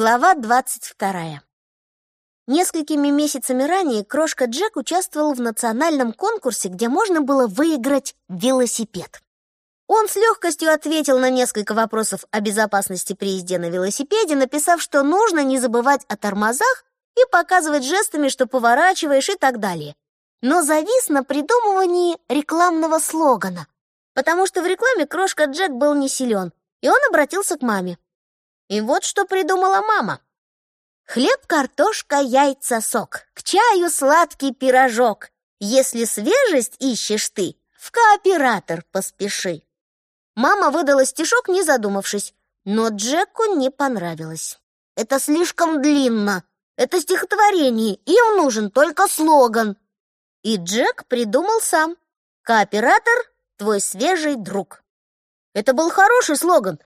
Глава 22. Несколькими месяцами ранее крошка Джек участвовал в национальном конкурсе, где можно было выиграть велосипед. Он с легкостью ответил на несколько вопросов о безопасности при езде на велосипеде, написав, что нужно не забывать о тормозах и показывать жестами, что поворачиваешь и так далее. Но завис на придумывании рекламного слогана, потому что в рекламе крошка Джек был не силен, и он обратился к маме. И вот что придумала мама. Хлеб, картошка, яйца, сок. К чаю сладкий пирожок. Если свежесть ищешь ты, в кооператор поспеши. Мама выдала стишок, не задумавшись, но Джеку не понравилось. Это слишком длинно. Это стихотворение, им нужен только слоган. И Джек придумал сам. Кооператор — твой свежий друг. Это был хороший слоган,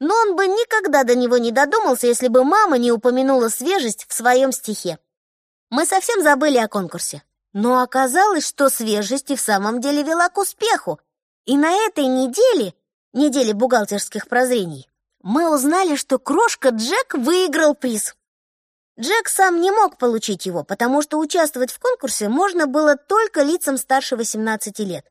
но он бы никогда до него не додумался, если бы мама не упомянула свежесть в своем стихе. Мы совсем забыли о конкурсе. Но оказалось, что свежесть и в самом деле вела к успеху. И на этой неделе, неделе бухгалтерских прозрений, мы узнали, что крошка Джек выиграл приз. Джек сам не мог получить его, потому что участвовать в конкурсе можно было только лицам старше 18 лет.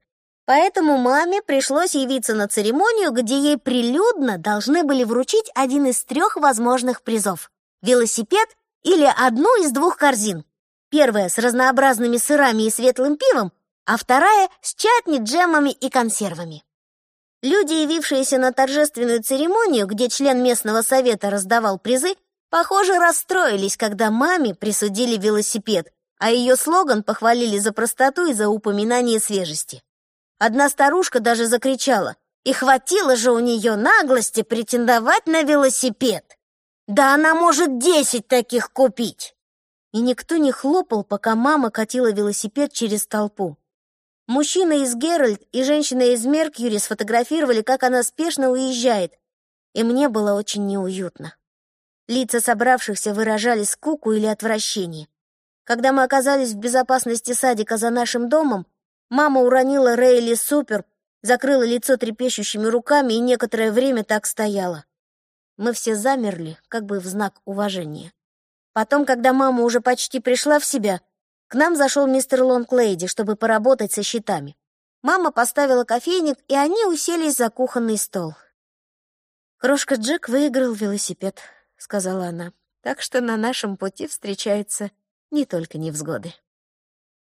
Поэтому маме пришлось явиться на церемонию, где ей прилюдно должны были вручить один из трех возможных призов — велосипед или одну из двух корзин. Первая с разнообразными сырами и светлым пивом, а вторая с чатни, джемами и консервами. Люди, явившиеся на торжественную церемонию, где член местного совета раздавал призы, похоже, расстроились, когда маме присудили велосипед, а ее слоган похвалили за простоту и за упоминание свежести. Одна старушка даже закричала, и хватило же у нее наглости претендовать на велосипед. Да она может десять таких купить. И никто не хлопал, пока мама катила велосипед через толпу. Мужчина из Геральт и женщина из Меркьюри сфотографировали, как она спешно уезжает, и мне было очень неуютно. Лица собравшихся выражали скуку или отвращение. Когда мы оказались в безопасности садика за нашим домом, Мама уронила Рейли Супер, закрыла лицо трепещущими руками и некоторое время так стояла. Мы все замерли, как бы в знак уважения. Потом, когда мама уже почти пришла в себя, к нам зашел мистер Лонглейди, чтобы поработать со счетами. Мама поставила кофейник, и они уселись за кухонный стол. «Крошка Джек выиграл велосипед», — сказала она. «Так что на нашем пути встречаются не только невзгоды».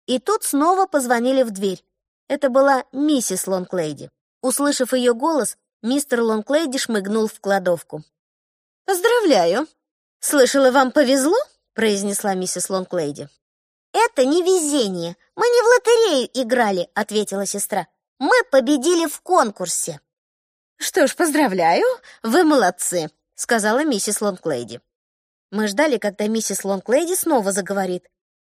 И тут снова позвонили в дверь. Это была миссис Лонглейди. Услышав ее голос, мистер Лонглейди шмыгнул в кладовку. «Поздравляю! Слышала, вам повезло?» — произнесла миссис Лонглейди. «Это не везение. Мы не в лотерею играли», — ответила сестра. «Мы победили в конкурсе». «Что ж, поздравляю, вы молодцы», — сказала миссис Лонглейди. Мы ждали, когда миссис Лонглейди снова заговорит,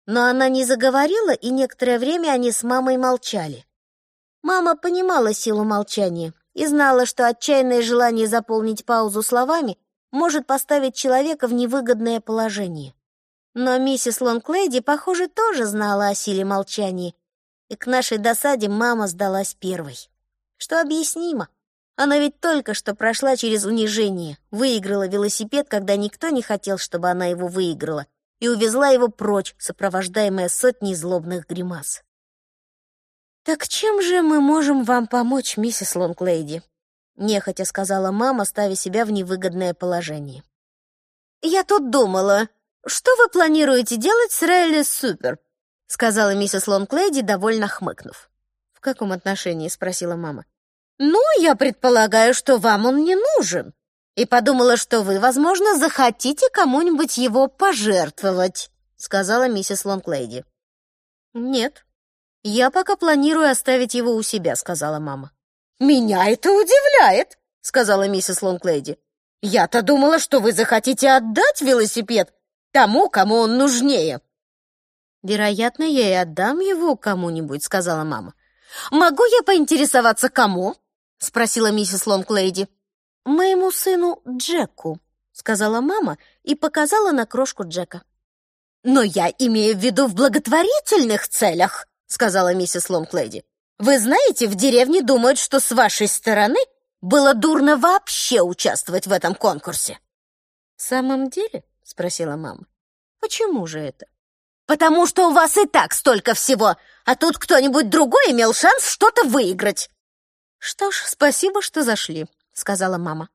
но она не заговорила, и некоторое время они с мамой молчали. Мама понимала силу молчания и знала, что отчаянное желание заполнить паузу словами может поставить человека в невыгодное положение. Но миссис Лонглейди, похоже, тоже знала о силе молчания, и к нашей досаде мама сдалась первой. Что объяснимо. Она ведь только что прошла через унижение, выиграла велосипед, когда никто не хотел, чтобы она его выиграла, и увезла его прочь, сопровождаемая сотней злобных гримас. «Так чем же мы можем вам помочь, миссис Лонглейди?» — нехотя сказала мама, ставя себя в невыгодное положение. «Я тут думала, что вы планируете делать с Рейли Супер?» — сказала миссис Лонглейди, довольно хмыкнув. «В каком отношении?» — спросила мама. «Ну, я предполагаю, что вам он не нужен и подумала, что вы, возможно, захотите кому-нибудь его пожертвовать», — сказала миссис Лонглейди. «Нет, я пока планирую оставить его у себя», — сказала мама. «Меня это удивляет», — сказала миссис Лонглейди. «Я-то думала, что вы захотите отдать велосипед тому, кому он нужнее». «Вероятно, я и отдам его кому-нибудь», — сказала мама. «Могу я поинтересоваться, кому?» — спросила миссис Лонглейди. «Моему сыну Джеку», — сказала мама и показала на крошку Джека. «Но я имею в виду в благотворительных целях», — сказала миссис Лонглейди. «Вы знаете, в деревне думают, что с вашей стороны было дурно вообще участвовать в этом конкурсе». «В самом деле?» — спросила мама. «Почему же это?» «Потому что у вас и так столько всего, а тут кто-нибудь другой имел шанс что-то выиграть!» «Что ж, спасибо, что зашли», — сказала мама.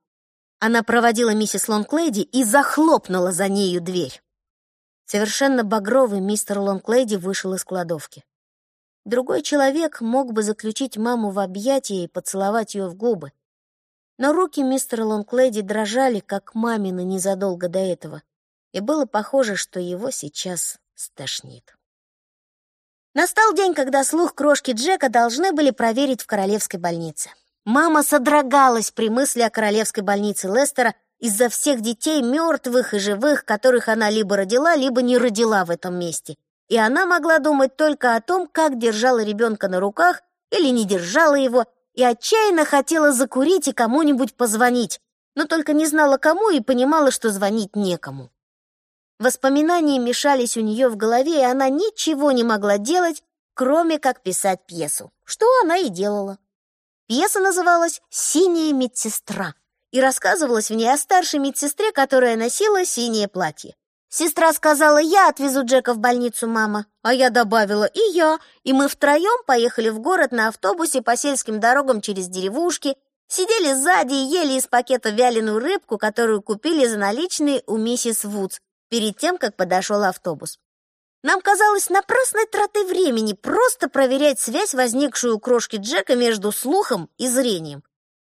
Она проводила миссис Лонглейди и захлопнула за нею дверь. Совершенно багровый мистер Лонглейди вышел из кладовки. Другой человек мог бы заключить маму в объятия и поцеловать ее в губы. Но руки мистера Лонглейди дрожали, как мамины незадолго до этого, и было похоже, что его сейчас стошнит. Настал день, когда слух крошки Джека должны были проверить в королевской больнице. Мама содрогалась при мысли о королевской больнице Лестера из-за всех детей, мертвых и живых, которых она либо родила, либо не родила в этом месте, и она могла думать только о том, как держала ребенка на руках или не держала его, и отчаянно хотела закурить и кому-нибудь позвонить, но только не знала кому и понимала, что звонить некому. Воспоминания мешались у нее в голове, и она ничего не могла делать, кроме как писать пьесу, что она и делала. Пьеса называлась «Синяя медсестра» и рассказывалась в ней о старшей медсестре, которая носила синее платье. Сестра сказала, я отвезу Джека в больницу, мама. А я добавила, и я. И мы втроем поехали в город на автобусе по сельским дорогам через деревушки, сидели сзади и ели из пакета вяленую рыбку, которую купили за наличные у миссис Вудс перед тем, как подошел автобус. Нам казалось напрасной тратой времени просто проверять связь, возникшую у крошки Джека между слухом и зрением.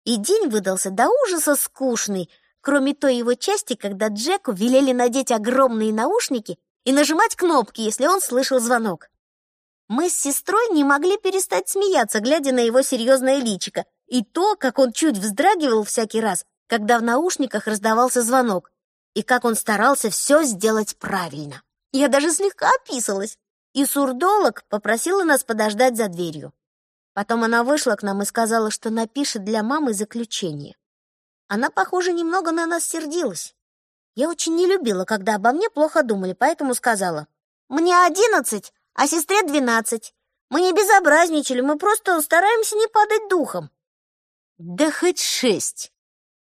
И день выдался до ужаса скучный — кроме той его части, когда Джеку велели надеть огромные наушники и нажимать кнопки, если он слышал звонок. Мы с сестрой не могли перестать смеяться, глядя на его серьезное личико, и то, как он чуть вздрагивал всякий раз, когда в наушниках раздавался звонок, и как он старался все сделать правильно. Я даже слегка описалась, и сурдолог попросила нас подождать за дверью. Потом она вышла к нам и сказала, что напишет для мамы заключение. Она, похоже, немного на нас сердилась. Я очень не любила, когда обо мне плохо думали, поэтому сказала. «Мне одиннадцать, а сестре двенадцать. Мы не безобразничали, мы просто стараемся не падать духом». «Да хоть шесть.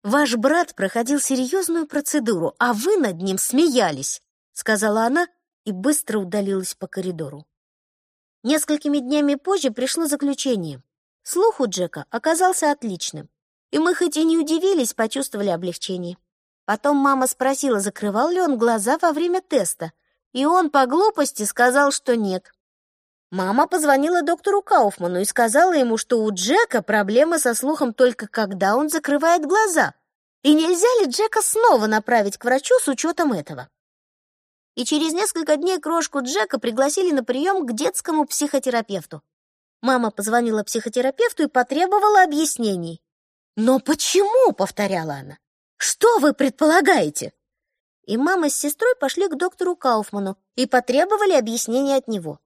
Ваш брат проходил серьезную процедуру, а вы над ним смеялись», — сказала она и быстро удалилась по коридору. Несколькими днями позже пришло заключение. Слух у Джека оказался отличным. И мы хоть и не удивились, почувствовали облегчение. Потом мама спросила, закрывал ли он глаза во время теста, и он по глупости сказал, что нет. Мама позвонила доктору Кауфману и сказала ему, что у Джека проблемы со слухом только когда он закрывает глаза, и нельзя ли Джека снова направить к врачу с учетом этого. И через несколько дней крошку Джека пригласили на прием к детскому психотерапевту. Мама позвонила психотерапевту и потребовала объяснений. «Но почему?» — повторяла она. «Что вы предполагаете?» И мама с сестрой пошли к доктору Кауфману и потребовали объяснения от него.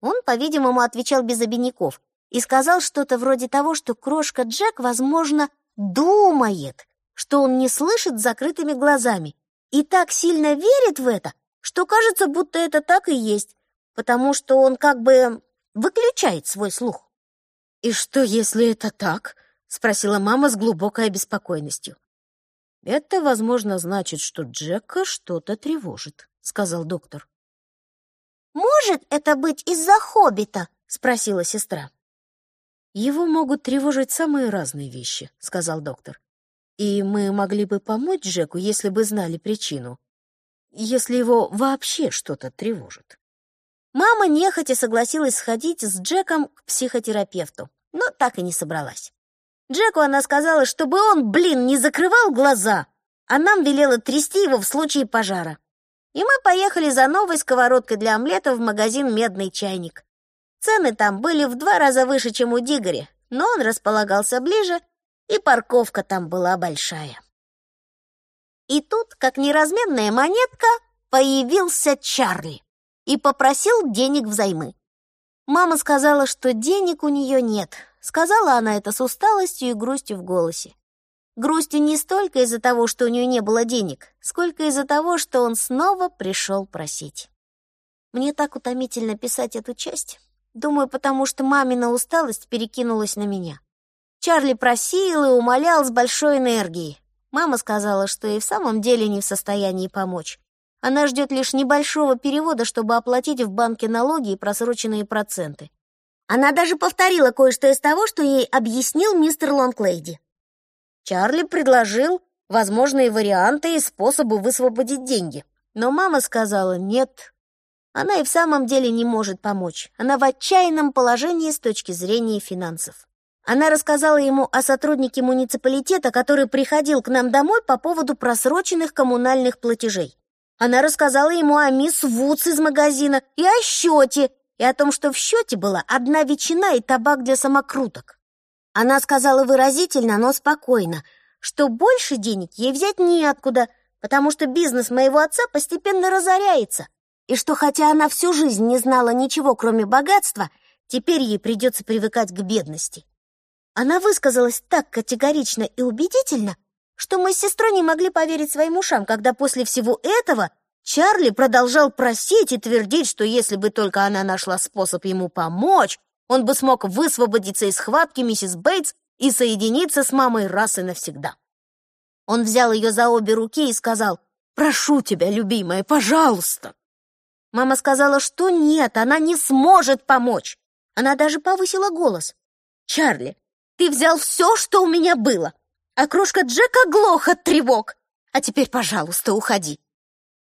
Он, по-видимому, отвечал без обиняков и сказал что-то вроде того, что крошка Джек, возможно, думает, что он не слышит с закрытыми глазами и так сильно верит в это, что кажется, будто это так и есть, потому что он как бы выключает свой слух. «И что, если это так?» — спросила мама с глубокой обеспокоенностью. «Это, возможно, значит, что Джека что-то тревожит», — сказал доктор. «Может это быть из-за хоббита?» — спросила сестра. «Его могут тревожить самые разные вещи», — сказал доктор. «И мы могли бы помочь Джеку, если бы знали причину, если его вообще что-то тревожит». Мама нехотя согласилась сходить с Джеком к психотерапевту, но так и не собралась. Джеку она сказала, чтобы он, блин, не закрывал глаза, а нам велела трясти его в случае пожара. И мы поехали за новой сковородкой для омлета в магазин «Медный чайник». Цены там были в два раза выше, чем у Дигори, но он располагался ближе, и парковка там была большая. И тут, как неразменная монетка, появился Чарли и попросил денег взаймы. Мама сказала, что денег у нее нет, Сказала она это с усталостью и грустью в голосе. Грустью не столько из-за того, что у нее не было денег, сколько из-за того, что он снова пришел просить. Мне так утомительно писать эту часть. Думаю, потому что мамина усталость перекинулась на меня. Чарли просил и умолял с большой энергией. Мама сказала, что и в самом деле не в состоянии помочь. Она ждет лишь небольшого перевода, чтобы оплатить в банке налоги и просроченные проценты. Она даже повторила кое-что из того, что ей объяснил мистер Лонглейди. Чарли предложил возможные варианты и способы высвободить деньги. Но мама сказала «нет». Она и в самом деле не может помочь. Она в отчаянном положении с точки зрения финансов. Она рассказала ему о сотруднике муниципалитета, который приходил к нам домой по поводу просроченных коммунальных платежей. Она рассказала ему о мисс Вудс из магазина и о счете, и о том, что в счете была одна ветчина и табак для самокруток. Она сказала выразительно, но спокойно, что больше денег ей взять неоткуда, потому что бизнес моего отца постепенно разоряется, и что хотя она всю жизнь не знала ничего, кроме богатства, теперь ей придется привыкать к бедности. Она высказалась так категорично и убедительно, что мы с сестрой не могли поверить своим ушам, когда после всего этого Чарли продолжал просить и твердить, что если бы только она нашла способ ему помочь, он бы смог высвободиться из схватки миссис Бейтс и соединиться с мамой раз и навсегда. Он взял ее за обе руки и сказал, «Прошу тебя, любимая, пожалуйста». Мама сказала, что нет, она не сможет помочь. Она даже повысила голос. «Чарли, ты взял все, что у меня было а крошка Джека глох от тревог. А теперь, пожалуйста, уходи».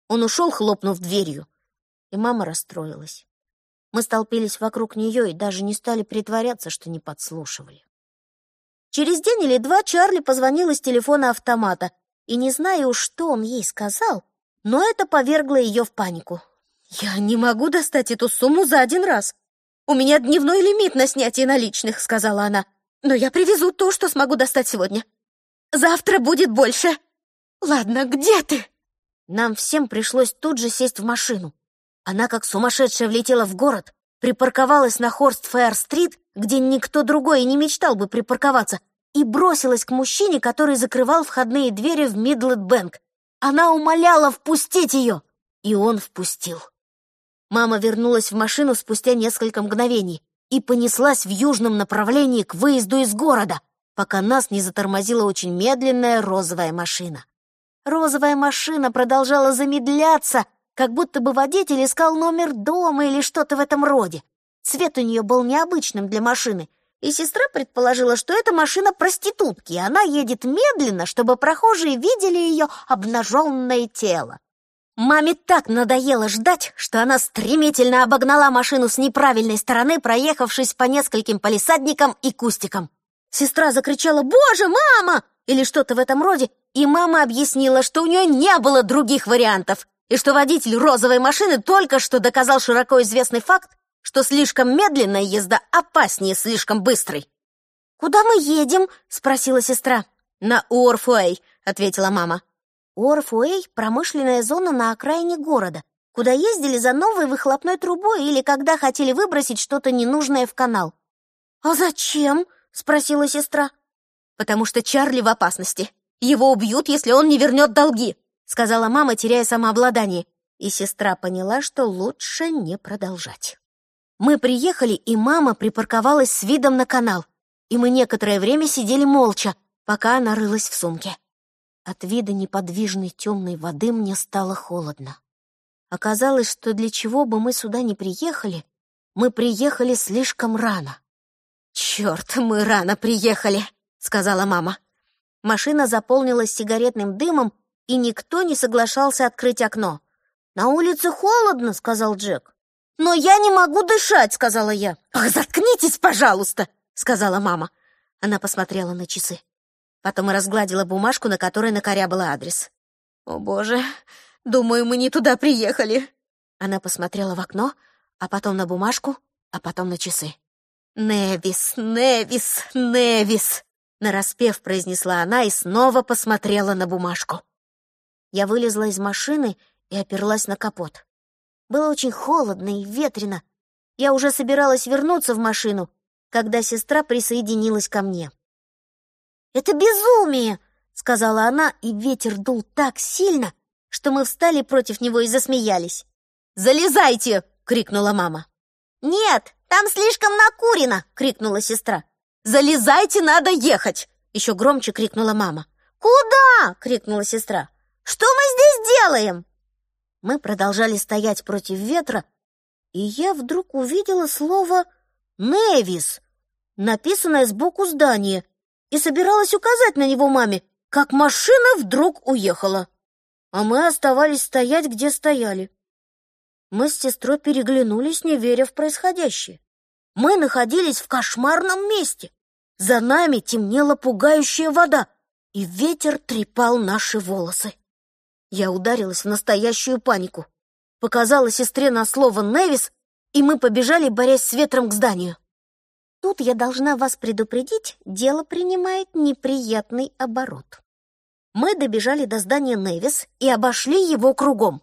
Он ушел, хлопнув дверью, и мама расстроилась. Мы столпились вокруг нее и даже не стали притворяться, что не подслушивали. Через день или два Чарли позвонил из телефона автомата, и не знаю уж, что он ей сказал, но это повергло ее в панику. «Я не могу достать эту сумму за один раз. У меня дневной лимит на снятие наличных», — сказала она. «Но я привезу то, что смогу достать сегодня. Завтра будет больше. Ладно, где ты? Нам всем пришлось тут же сесть в машину. Она как сумасшедшая влетела в город, припарковалась на Хорст-Фэйр-стрит, где никто другой и не мечтал бы припарковаться, и бросилась к мужчине, который закрывал входные двери в Мидлет-Бэнк. Она умоляла впустить ее, и он впустил. Мама вернулась в машину спустя несколько мгновений и понеслась в южном направлении к выезду из города — пока нас не затормозила очень медленная розовая машина. Розовая машина продолжала замедляться, как будто бы водитель искал номер дома или что-то в этом роде. Цвет у нее был необычным для машины, и сестра предположила, что это машина проститутки, и она едет медленно, чтобы прохожие видели ее обнаженное тело. Маме так надоело ждать, что она стремительно обогнала машину с неправильной стороны, проехавшись по нескольким палисадникам и кустикам. Сестра закричала «Боже, мама!» или что-то в этом роде, и мама объяснила, что у нее не было других вариантов, и что водитель розовой машины только что доказал широко известный факт, что слишком медленная езда опаснее слишком быстрой. «Куда мы едем?» — спросила сестра. «На Уорфуэй», — ответила мама. Уорфуэй — промышленная зона на окраине города, куда ездили за новой выхлопной трубой или когда хотели выбросить что-то ненужное в канал. «А зачем?» — спросила сестра. «Потому что Чарли в опасности. Его убьют, если он не вернет долги», — сказала мама, теряя самообладание. И сестра поняла, что лучше не продолжать. Мы приехали, и мама припарковалась с видом на канал, и мы некоторое время сидели молча, пока она рылась в сумке. От вида неподвижной темной воды мне стало холодно. Оказалось, что для чего бы мы сюда не приехали, мы приехали слишком рано. «Черт, мы рано приехали», — сказала мама. Машина заполнилась сигаретным дымом, и никто не соглашался открыть окно. «На улице холодно», — сказал Джек. «Но я не могу дышать», — сказала я. «Ах, заткнитесь, пожалуйста», — сказала мама. Она посмотрела на часы. Потом разгладила бумажку, на которой накорябала адрес. «О, боже, думаю, мы не туда приехали». Она посмотрела в окно, а потом на бумажку, а потом на часы. «Невис, Невис, Невис!» Нараспев произнесла она и снова посмотрела на бумажку. Я вылезла из машины и оперлась на капот. Было очень холодно и ветрено. Я уже собиралась вернуться в машину, когда сестра присоединилась ко мне. «Это безумие!» — сказала она, и ветер дул так сильно, что мы встали против него и засмеялись. «Залезайте!» — крикнула мама. «Нет, там слишком накурено!» — крикнула сестра. «Залезайте, надо ехать!» — еще громче крикнула мама. «Куда?» — крикнула сестра. «Что мы здесь делаем?» Мы продолжали стоять против ветра, и я вдруг увидела слово «Невис», написанное сбоку здания, и собиралась указать на него маме, как машина вдруг уехала. А мы оставались стоять, где стояли. Мы с сестрой переглянулись, не веря в происходящее. Мы находились в кошмарном месте. За нами темнела пугающая вода, и ветер трепал наши волосы. Я ударилась в настоящую панику. Показала сестре на слово «Невис», и мы побежали, борясь с ветром к зданию. Тут я должна вас предупредить, дело принимает неприятный оборот. Мы добежали до здания Невис и обошли его кругом.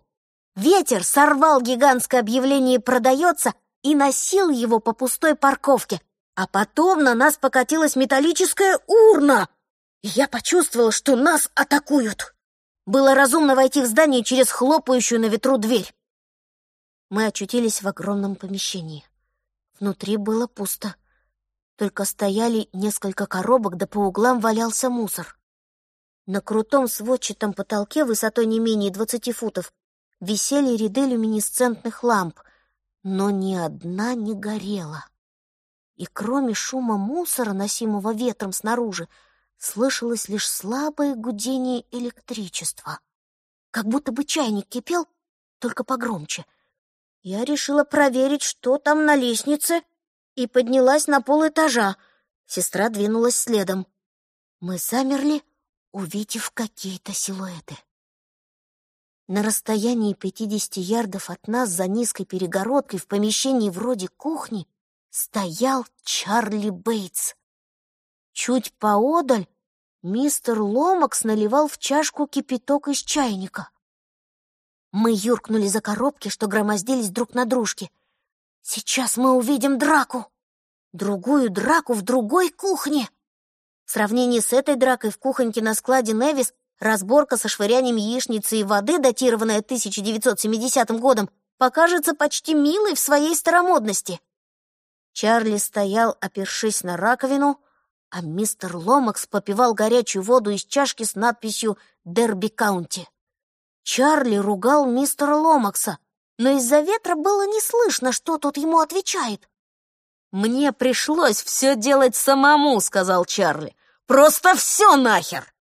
Ветер сорвал гигантское объявление «Продается» и носил его по пустой парковке, а потом на нас покатилась металлическая урна. Я почувствовала, что нас атакуют. Было разумно войти в здание через хлопающую на ветру дверь. Мы очутились в огромном помещении. Внутри было пусто. Только стояли несколько коробок, да по углам валялся мусор. На крутом сводчатом потолке высотой не менее двадцати футов висели ряды люминесцентных ламп, но ни одна не горела. И кроме шума мусора, носимого ветром снаружи, слышалось лишь слабое гудение электричества. Как будто бы чайник кипел, только погромче. Я решила проверить, что там на лестнице, и поднялась на полэтажа. Сестра двинулась следом. Мы замерли, увидев какие-то силуэты. На расстоянии 50 ярдов от нас за низкой перегородкой в помещении вроде кухни стоял Чарли Бейтс. Чуть поодаль мистер Ломакс наливал в чашку кипяток из чайника. Мы юркнули за коробки, что громоздились друг на дружке. Сейчас мы увидим драку. Другую драку в другой кухне. В сравнении с этой дракой в кухоньке на складе Невис разборка со швырянием яичницы и воды, датированная 1970 годом, покажется почти милой в своей старомодности. Чарли стоял, опершись на раковину, а мистер Ломакс попивал горячую воду из чашки с надписью «Дерби Каунти». Чарли ругал мистера Ломакса, но из-за ветра было не слышно, что тот ему отвечает. «Мне пришлось все делать самому», — сказал Чарли. «Просто все нахер!»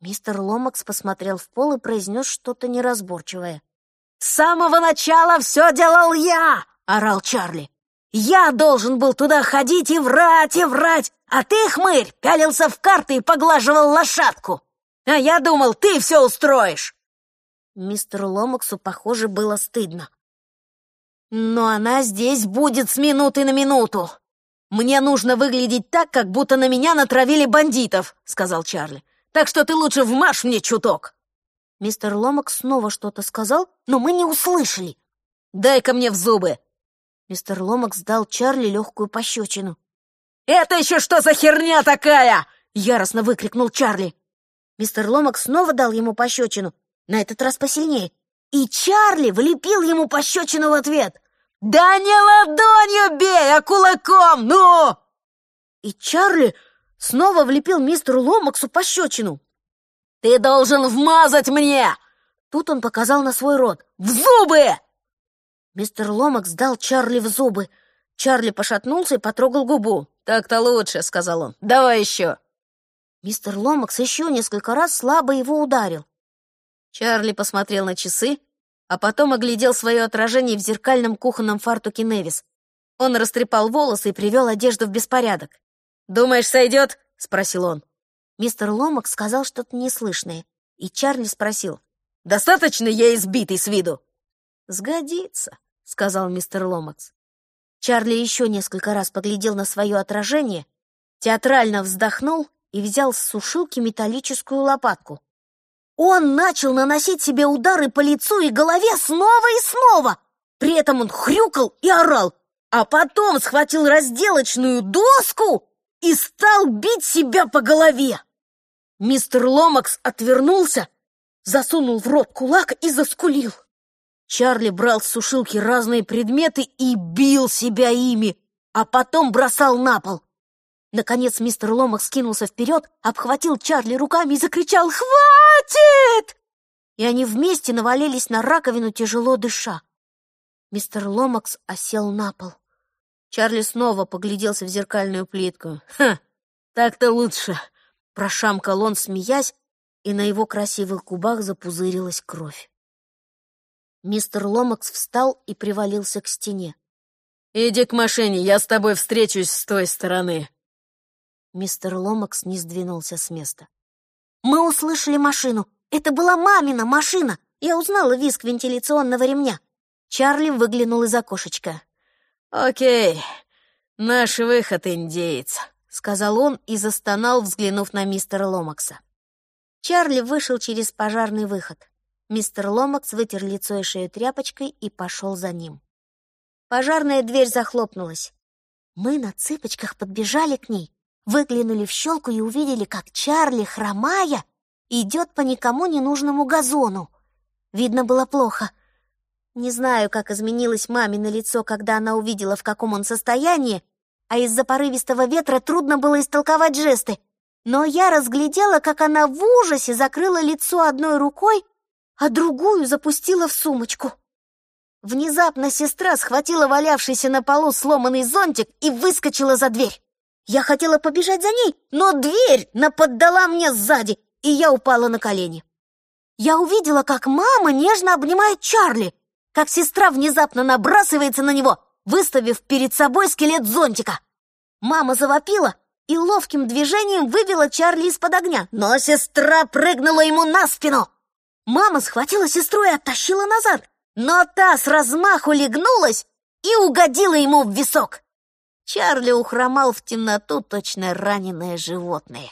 Мистер Ломакс посмотрел в пол и произнес что-то неразборчивое. «С самого начала все делал я!» — орал Чарли. «Я должен был туда ходить и врать, и врать, а ты, хмырь, пялился в карты и поглаживал лошадку. А я думал, ты все устроишь!» Мистеру Ломаксу, похоже, было стыдно. «Но она здесь будет с минуты на минуту. Мне нужно выглядеть так, как будто на меня натравили бандитов», — сказал Чарли. «Так что ты лучше вмажь мне чуток». Мистер Ломакс снова что-то сказал, но мы не услышали. «Дай-ка мне в зубы!» Мистер Ломакс дал Чарли легкую пощечину. «Это еще что за херня такая?» — яростно выкрикнул Чарли. Мистер Ломакс снова дал ему пощечину, на этот раз посильнее. И Чарли влепил ему пощечину в ответ. «Да не ладонью бей, а кулаком, ну!» И Чарли снова влепил мистеру Ломаксу пощечину. «Ты должен вмазать мне!» Тут он показал на свой рот. «В зубы!» Мистер Ломакс дал Чарли в зубы. Чарли пошатнулся и потрогал губу. «Так-то лучше», — сказал он. «Давай еще». Мистер Ломакс еще несколько раз слабо его ударил. Чарли посмотрел на часы, а потом оглядел свое отражение в зеркальном кухонном фартуке Невис. Он растрепал волосы и привел одежду в беспорядок. «Думаешь, сойдет?» — спросил он. Мистер Ломак сказал что-то неслышное, и Чарли спросил. «Достаточно я избитый с виду?» «Сгодится», — сказал мистер Ломакс. Чарли еще несколько раз поглядел на свое отражение, театрально вздохнул и взял с сушилки металлическую лопатку. Он начал наносить себе удары по лицу и голове снова и снова. При этом он хрюкал и орал, а потом схватил разделочную доску и стал бить себя по голове. Мистер Ломакс отвернулся, засунул в рот кулак и заскулил. Чарли брал с сушилки разные предметы и бил себя ими, а потом бросал на пол. Наконец мистер Ломах скинулся вперед, обхватил Чарли руками и закричал «Хватит!» И они вместе навалились на раковину, тяжело дыша. Мистер Ломакс осел на пол. Чарли снова погляделся в зеркальную плитку. «Ха, так-то лучше!» Прошамкал он, смеясь, и на его красивых губах запузырилась кровь. Мистер Ломакс встал и привалился к стене. «Иди к машине, я с тобой встречусь с той стороны». Мистер Ломакс не сдвинулся с места. «Мы услышали машину. Это была мамина машина. Я узнала визг вентиляционного ремня». Чарли выглянул из окошечка. «Окей, наш выход, индеец», — сказал он и застонал, взглянув на мистера Ломакса. Чарли вышел через пожарный выход. Мистер Ломакс вытер лицо и шею тряпочкой и пошел за ним. Пожарная дверь захлопнулась. Мы на цыпочках подбежали к ней, выглянули в щелку и увидели, как Чарли, хромая, идет по никому ненужному газону. Видно было плохо. Не знаю, как изменилось мамино лицо, когда она увидела, в каком он состоянии, а из-за порывистого ветра трудно было истолковать жесты. Но я разглядела, как она в ужасе закрыла лицо одной рукой, а другую запустила в сумочку. Внезапно сестра схватила валявшийся на полу сломанный зонтик и выскочила за дверь. Я хотела побежать за ней, но дверь наподдала мне сзади, и я упала на колени. Я увидела, как мама нежно обнимает Чарли, как сестра внезапно набрасывается на него, выставив перед собой скелет зонтика. Мама завопила и ловким движением вывела Чарли из-под огня, но сестра прыгнула ему на спину. Мама схватила сестру и оттащила назад, но та с размаху легнулась и угодила ему в висок. Чарли ухромал в темноту точно раненое животное.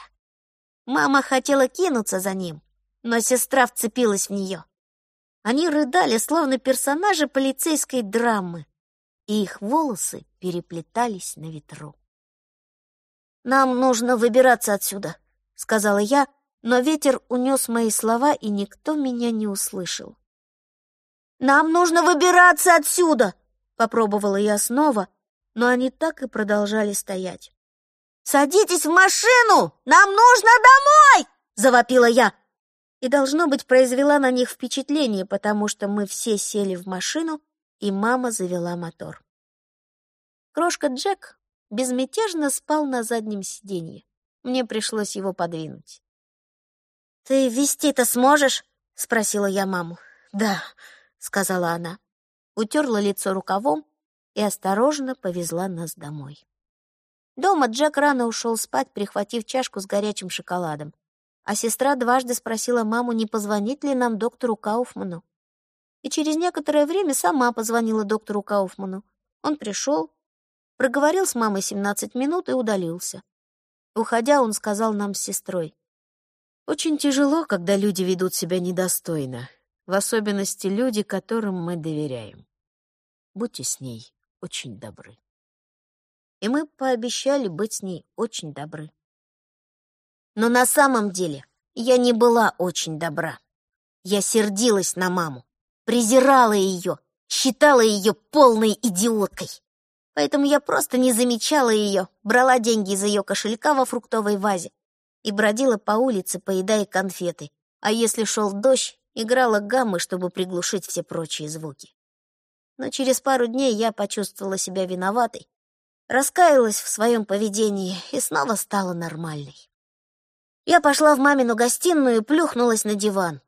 Мама хотела кинуться за ним, но сестра вцепилась в нее. Они рыдали, словно персонажи полицейской драмы, и их волосы переплетались на ветру. «Нам нужно выбираться отсюда», — сказала я, но ветер унес мои слова, и никто меня не услышал. «Нам нужно выбираться отсюда!» — попробовала я снова, но они так и продолжали стоять. «Садитесь в машину! Нам нужно домой!» — завопила я. И, должно быть, произвела на них впечатление, потому что мы все сели в машину, и мама завела мотор. Крошка Джек безмятежно спал на заднем сиденье. Мне пришлось его подвинуть. «Ты вести-то сможешь?» — спросила я маму. «Да», — сказала она. Утерла лицо рукавом и осторожно повезла нас домой. Дома Джек рано ушел спать, прихватив чашку с горячим шоколадом. А сестра дважды спросила маму, не позвонить ли нам доктору Кауфману. И через некоторое время сама позвонила доктору Кауфману. Он пришел, проговорил с мамой 17 минут и удалился. Уходя, он сказал нам с сестрой. Очень тяжело, когда люди ведут себя недостойно, в особенности люди, которым мы доверяем. Будьте с ней очень добры. И мы пообещали быть с ней очень добры. Но на самом деле я не была очень добра. Я сердилась на маму, презирала ее, считала ее полной идиоткой. Поэтому я просто не замечала ее, брала деньги из ее кошелька во фруктовой вазе и бродила по улице, поедая конфеты, а если шел дождь, играла гаммы, чтобы приглушить все прочие звуки. Но через пару дней я почувствовала себя виноватой, раскаялась в своем поведении и снова стала нормальной. Я пошла в мамину гостиную и плюхнулась на диван.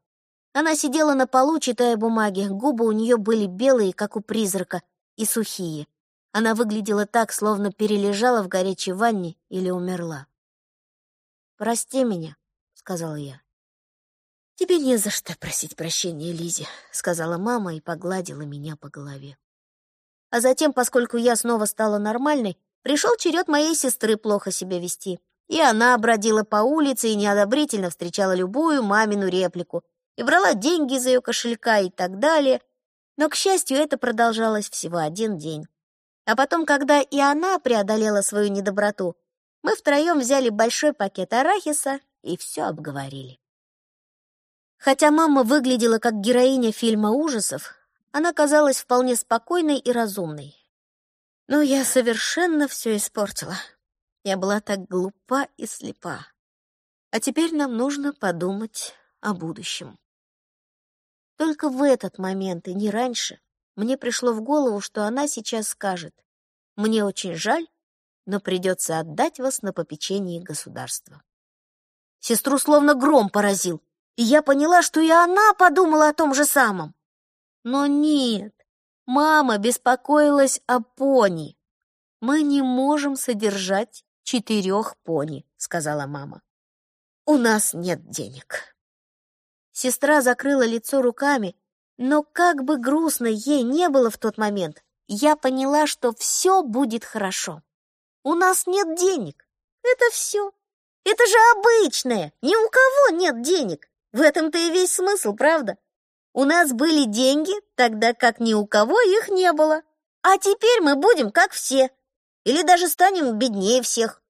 Она сидела на полу, читая бумаги, губы у нее были белые, как у призрака, и сухие. Она выглядела так, словно перележала в горячей ванне или умерла. «Прости меня», — сказала я. «Тебе не за что просить прощения, Лизи, сказала мама и погладила меня по голове. А затем, поскольку я снова стала нормальной, пришел черед моей сестры плохо себя вести. И она бродила по улице и неодобрительно встречала любую мамину реплику, и брала деньги из ее кошелька и так далее. Но, к счастью, это продолжалось всего один день. А потом, когда и она преодолела свою недоброту, мы втроем взяли большой пакет арахиса и все обговорили. Хотя мама выглядела как героиня фильма ужасов, она казалась вполне спокойной и разумной. Но я совершенно все испортила. Я была так глупа и слепа. А теперь нам нужно подумать о будущем. Только в этот момент и не раньше мне пришло в голову, что она сейчас скажет. Мне очень жаль, но придется отдать вас на попечение государства. Сестру словно гром поразил, и я поняла, что и она подумала о том же самом. Но нет, мама беспокоилась о пони. «Мы не можем содержать четырех пони», — сказала мама. «У нас нет денег». Сестра закрыла лицо руками, но как бы грустно ей не было в тот момент, я поняла, что все будет хорошо. У нас нет денег. Это все. Это же обычное. Ни у кого нет денег. В этом-то и весь смысл, правда? У нас были деньги, тогда как ни у кого их не было. А теперь мы будем как все. Или даже станем беднее всех.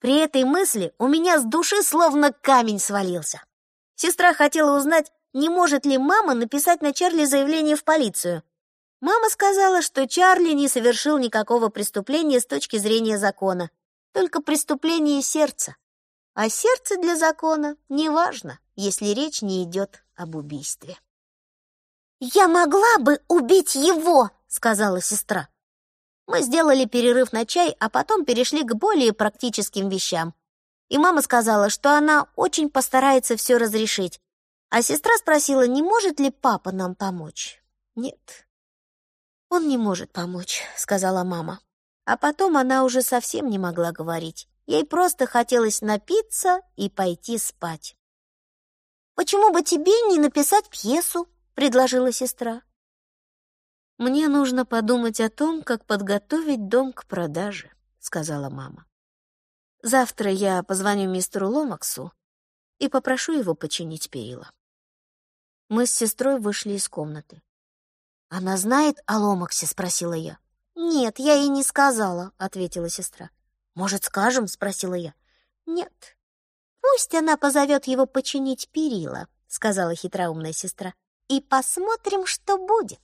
При этой мысли у меня с души словно камень свалился. Сестра хотела узнать, не может ли мама написать на Чарли заявление в полицию. Мама сказала, что Чарли не совершил никакого преступления с точки зрения закона, только преступление сердца. А сердце для закона не важно, если речь не идет об убийстве. «Я могла бы убить его!» — сказала сестра. Мы сделали перерыв на чай, а потом перешли к более практическим вещам. И мама сказала, что она очень постарается все разрешить. А сестра спросила, не может ли папа нам помочь. «Нет, он не может помочь», — сказала мама. А потом она уже совсем не могла говорить. Ей просто хотелось напиться и пойти спать. «Почему бы тебе не написать пьесу?» — предложила сестра. «Мне нужно подумать о том, как подготовить дом к продаже», — сказала мама. «Завтра я позвоню мистеру Ломаксу и попрошу его починить перила». Мы с сестрой вышли из комнаты. «Она знает о Ломаксе?» — спросила я. «Нет, я ей не сказала», — ответила сестра. «Может, скажем?» — спросила я. «Нет. Пусть она позовет его починить перила», — сказала хитроумная сестра. «И посмотрим, что будет».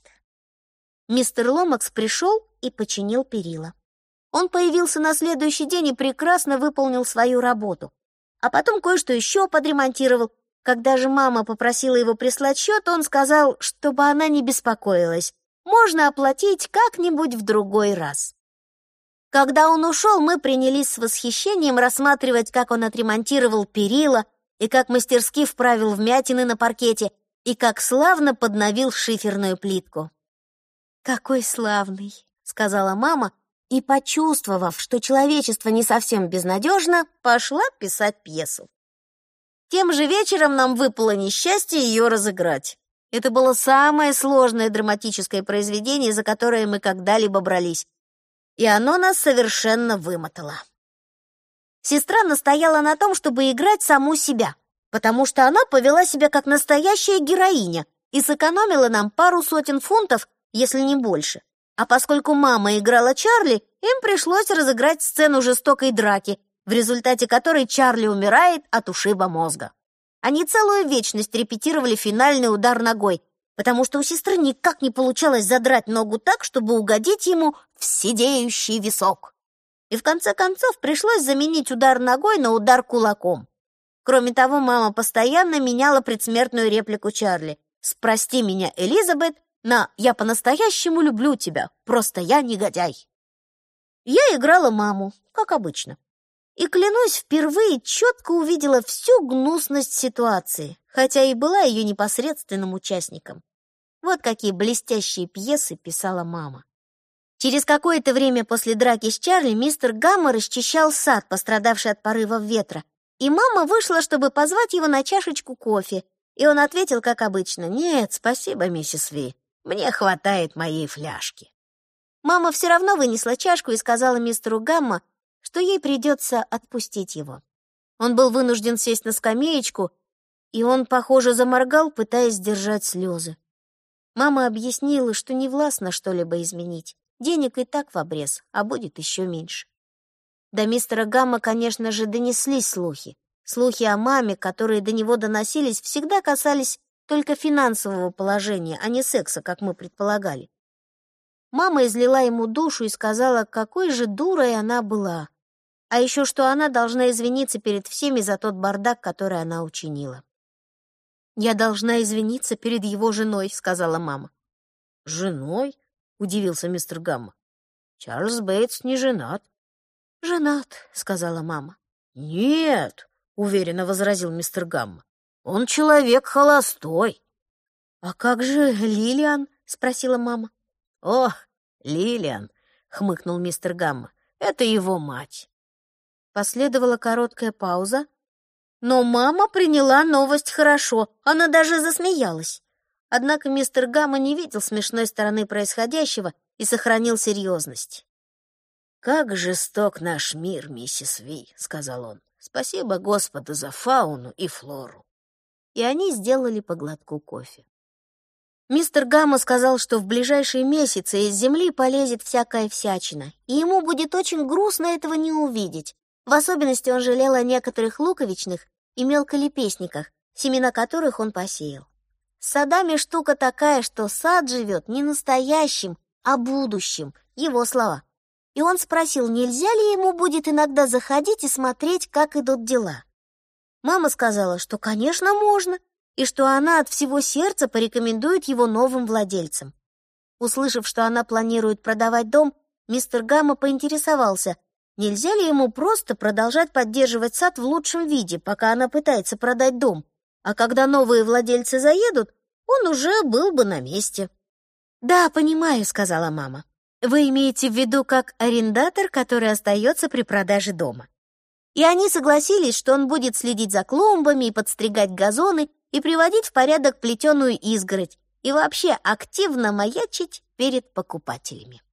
Мистер Ломакс пришел и починил перила. Он появился на следующий день и прекрасно выполнил свою работу. А потом кое-что еще подремонтировал. Когда же мама попросила его прислать счет, он сказал, чтобы она не беспокоилась. Можно оплатить как-нибудь в другой раз. Когда он ушел, мы принялись с восхищением рассматривать, как он отремонтировал перила, и как мастерски вправил вмятины на паркете, и как славно подновил шиферную плитку. «Какой славный!» — сказала мама, и, почувствовав, что человечество не совсем безнадежно, пошла писать пьесу. Тем же вечером нам выпало несчастье ее разыграть. Это было самое сложное драматическое произведение, за которое мы когда-либо брались и оно нас совершенно вымотало. Сестра настояла на том, чтобы играть саму себя, потому что она повела себя как настоящая героиня и сэкономила нам пару сотен фунтов, если не больше. А поскольку мама играла Чарли, им пришлось разыграть сцену жестокой драки, в результате которой Чарли умирает от ушиба мозга. Они целую вечность репетировали финальный удар ногой, потому что у сестры никак не получалось задрать ногу так, чтобы угодить ему в сидеющий висок. И в конце концов пришлось заменить удар ногой на удар кулаком. Кроме того, мама постоянно меняла предсмертную реплику Чарли. «Спрости меня, Элизабет, на «Я по-настоящему люблю тебя, просто я негодяй». Я играла маму, как обычно. И, клянусь, впервые четко увидела всю гнусность ситуации, хотя и была ее непосредственным участником. Вот какие блестящие пьесы писала мама. Через какое-то время после драки с Чарли мистер Гамма расчищал сад, пострадавший от порывов ветра, и мама вышла, чтобы позвать его на чашечку кофе, и он ответил, как обычно, «Нет, спасибо, миссис Ви, мне хватает моей фляжки». Мама все равно вынесла чашку и сказала мистеру Гамма, что ей придется отпустить его. Он был вынужден сесть на скамеечку, и он, похоже, заморгал, пытаясь сдержать слезы. Мама объяснила, что не властно что-либо изменить. Денег и так в обрез, а будет еще меньше. До мистера Гамма, конечно же, донеслись слухи. Слухи о маме, которые до него доносились, всегда касались только финансового положения, а не секса, как мы предполагали. Мама излила ему душу и сказала, какой же дурой она была, А еще что она должна извиниться перед всеми за тот бардак, который она учинила. «Я должна извиниться перед его женой», — сказала мама. «Женой?» — удивился мистер Гамма. «Чарльз Бейтс не женат». «Женат», — сказала мама. «Нет», — уверенно возразил мистер Гамма. «Он человек холостой». «А как же Лилиан?» — спросила мама. «О, Лилиан», — хмыкнул мистер Гамма, — «это его мать». Последовала короткая пауза, но мама приняла новость хорошо, она даже засмеялась. Однако мистер Гамма не видел смешной стороны происходящего и сохранил серьезность. «Как жесток наш мир, миссис Ви», — сказал он. «Спасибо Господу за фауну и флору». И они сделали по глотку кофе. Мистер Гамма сказал, что в ближайшие месяцы из земли полезет всякая всячина, и ему будет очень грустно этого не увидеть. В особенности он жалел о некоторых луковичных и мелколепестниках, семена которых он посеял. С садами штука такая, что сад живет не настоящим, а будущим, его слова. И он спросил, нельзя ли ему будет иногда заходить и смотреть, как идут дела. Мама сказала, что, конечно, можно, и что она от всего сердца порекомендует его новым владельцам. Услышав, что она планирует продавать дом, мистер Гамма поинтересовался, нельзя ли ему просто продолжать поддерживать сад в лучшем виде, пока она пытается продать дом, а когда новые владельцы заедут, он уже был бы на месте. «Да, понимаю», — сказала мама. «Вы имеете в виду как арендатор, который остается при продаже дома». И они согласились, что он будет следить за клумбами и подстригать газоны, и приводить в порядок плетеную изгородь и вообще активно маячить перед покупателями.